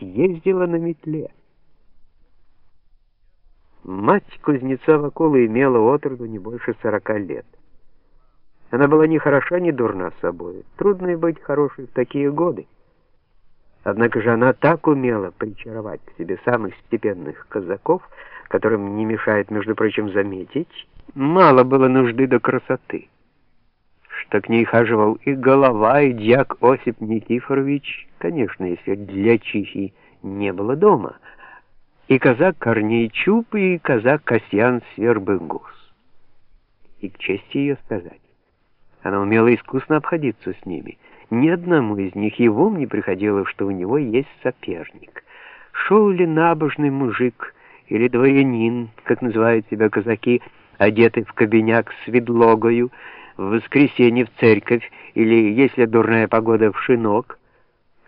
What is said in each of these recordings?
ездила на метле. Мать кузнеца Вакула имела отроду не больше сорока лет. Она была ни хороша, ни дурна собой. Трудно и быть хорошей в такие годы. Однако же она так умела причаровать к себе самых степенных казаков, которым не мешает, между прочим, заметить, мало было нужды до красоты. Что к ней хаживал и голова, и дьяк Осип Никифорович, конечно, если для Чихи не было дома, и казак Корней Чуп, и казак Касьян Свербыгус. И к чести ее сказать, она умела искусно обходиться с ними — ни одному из них и в ум не приходило, что у него есть соперник. Шел ли набожный мужик или дворянин, как называют себя казаки, одетый в кабиняк с ведлогою, в воскресенье в церковь или, если дурная погода, в шинок,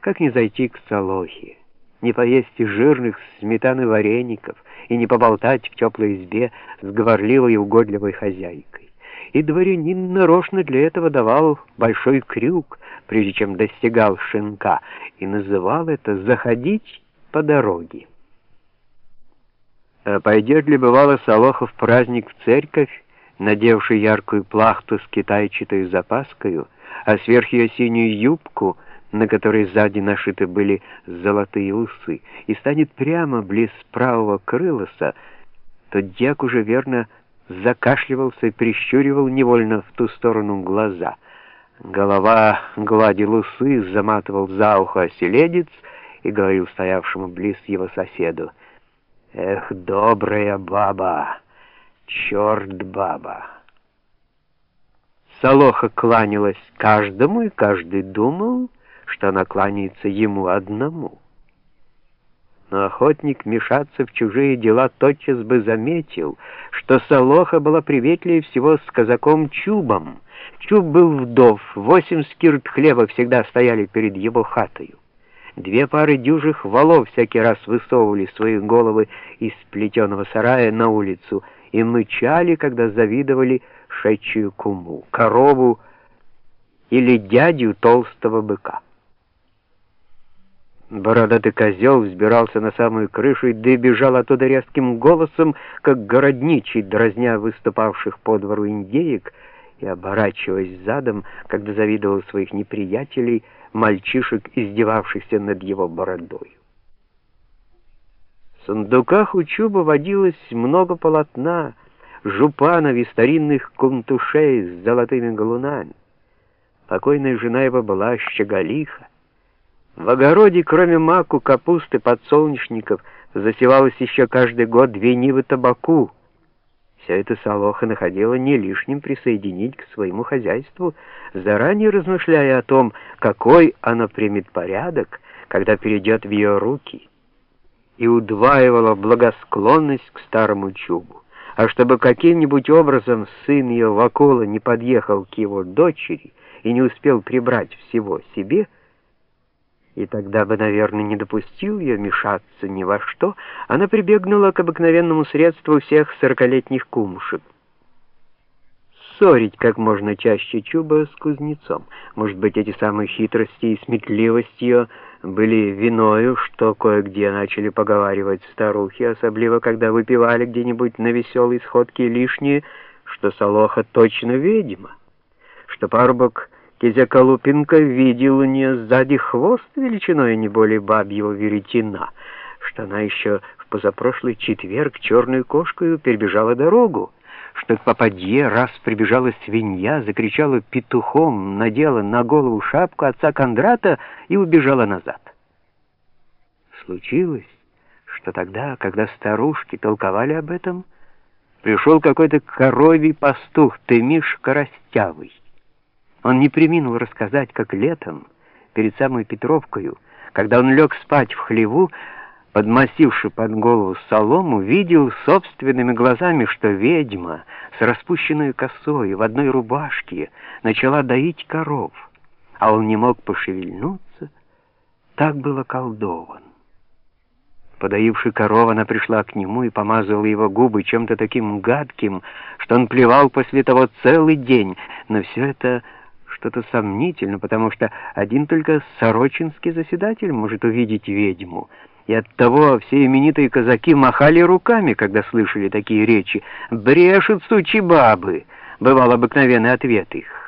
как не зайти к Солохе, не поесть жирных сметаны вареников и не поболтать в теплой избе с говорливой и угодливой хозяйкой и дворянин нарочно для этого давал большой крюк, прежде чем достигал шинка, и называл это «заходить по дороге». А пойдет ли, бывало, Солохов в праздник в церковь, надевший яркую плахту с китайчатой запаскою, а сверх ее синюю юбку, на которой сзади нашиты были золотые усы, и станет прямо близ правого крылоса, то дьяк уже верно закашливался и прищуривал невольно в ту сторону глаза. Голова гладил усы, заматывал за ухо оселедец и говорил стоявшему близ его соседу, «Эх, добрая баба, черт баба!» Солоха кланялась каждому, и каждый думал, что она кланяется ему одному но охотник мешаться в чужие дела тотчас бы заметил, что Солоха была приветливее всего с казаком Чубом. Чуб был вдов, восемь скирт хлеба всегда стояли перед его хатою. Две пары дюжих валов всякий раз высовывали свои головы из плетеного сарая на улицу и мычали, когда завидовали шедшую куму, корову или дядю толстого быка. Бородатый козел взбирался на самую крышу и добежал оттуда резким голосом, как городничий, дразня выступавших по двору индеек, и, оборачиваясь задом, когда завидовал своих неприятелей, мальчишек, издевавшихся над его бородой. В сундуках у Чуба водилось много полотна, жупанов и старинных кунтушей с золотыми галунами. Покойная жена его была щеголиха. В огороде, кроме маку, капусты, подсолнечников, засевалось еще каждый год две нивы табаку. Все это Солоха находила не лишним присоединить к своему хозяйству, заранее размышляя о том, какой она примет порядок, когда перейдет в ее руки, и удваивала благосклонность к старому чубу. А чтобы каким-нибудь образом сын ее Вакула не подъехал к его дочери и не успел прибрать всего себе, и тогда бы, наверное, не допустил ее мешаться ни во что, она прибегнула к обыкновенному средству всех сорокалетних кумушек. Ссорить как можно чаще Чуба с кузнецом. Может быть, эти самые хитрости и сметливость ее были виною, что кое-где начали поговаривать старухи, особливо когда выпивали где-нибудь на веселой сходке лишнее, что Солоха точно ведьма, что парубок Кизя Колупинка видел у нее сзади хвост величиной не более бабьего веретена, что она еще в позапрошлый четверг черную кошкою перебежала дорогу, что к попадье раз прибежала свинья, закричала петухом, надела на голову шапку отца Кондрата и убежала назад. Случилось, что тогда, когда старушки толковали об этом, пришел какой-то коровий пастух, Тымиш Коростявый. Он не приминул рассказать, как летом, перед самой Петровкою, когда он лег спать в хлеву, подмасивши под голову солому, видел собственными глазами, что ведьма с распущенной косой в одной рубашке начала доить коров, а он не мог пошевельнуться, так был околдован. Подоивши коров, она пришла к нему и помазала его губы чем-то таким гадким, что он плевал после того целый день, но все это что-то сомнительно, потому что один только сорочинский заседатель может увидеть ведьму, и оттого все именитые казаки махали руками, когда слышали такие речи. «Брешут, сучи бабы!» — бывал обыкновенный ответ их.